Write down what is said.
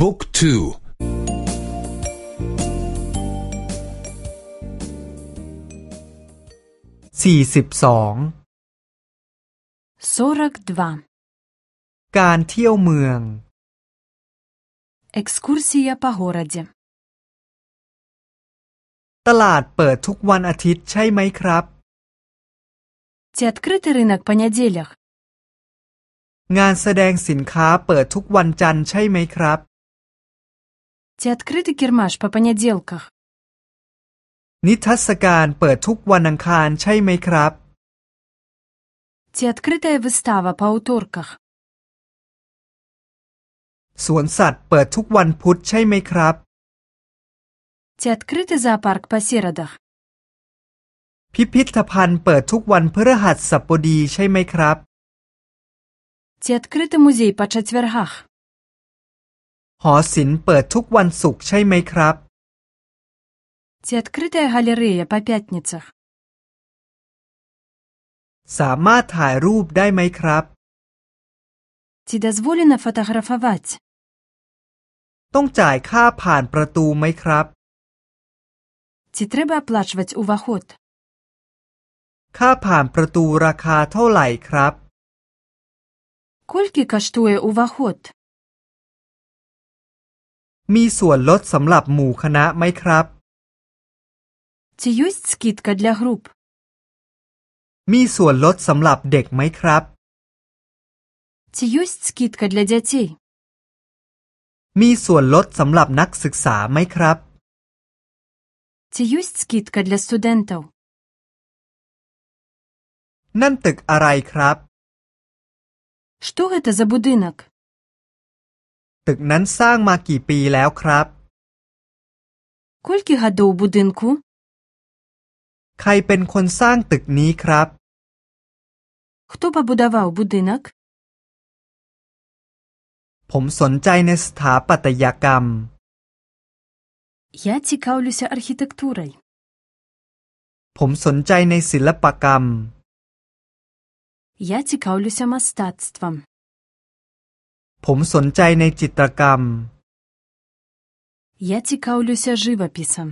บุ๊กทูสี่สิบสอง 42. การเที่ยวเมือง Экскурсия по городе. ตลาดเปิดทุกวันอาทิตย์ใช่ไหมครับ Ці адкрыты рынок по неделях? งานแสดงสินค้าเปิดทุกวันจันทร์ใช่ไหมครับ Ці адкрыты кірмаш по понедельках? นิทรรศการเปิดทุกวันอังคารใช่ไหมครับ Ці адкрытая выстава по ўторках? สวนสัตว์เปิดทุกวันพุธใช่ไหมครับ Ці адкрыты зоопарк па серадах? พิพิธภัณฑ์เปิดทุกวันพฤหัสบดีใช่ไหมครับ Ці адкрыты музей па чацвяргах? หอศิลป์เปิดทุกวันศุกร์ใช่ไหมครับ Ці адкрытая галерэя па пятніцах? สามารถถ่ายรูปได้ไหมครับ Ці дазволена фатаграфаваць? ต้องจ่ายค่าผ่านประตูไหมครับ Ці трэба аплачваць уваход? ค่าผ่านประตูราคาเท่าไหร่ครับ Колькі каштуе ўваход? มีส่วนลดสำหรับหมู่คณะไหมครับ Ці ёсць скідка для груп? มีส่วนลดสำหรับเด็กไหมครับ Ці ёсць скідка для дзяцей? มีส่วนลดสำหรับนักศึกษาไหมครับ Ці ёсць скідка для студэнтаў? นั่นตึกอะไรครับ Што гэта за будынак? ตึกนั้นสร้างมากี่ปีแล้วครับ Колькі гадоў будынку? ใครเป็นคนสร้างตึกนี้ครับ Хто пабудаваў будынак? ผมสนใจในสถาปัตยกรรม Я цікаўлюся архітэктурай. ผมสนใจในศิลปกรรม Я цікаўлюся мастацтвам. ผมสนใจในจิตรกรรม Я цікаўлюся жывапісам.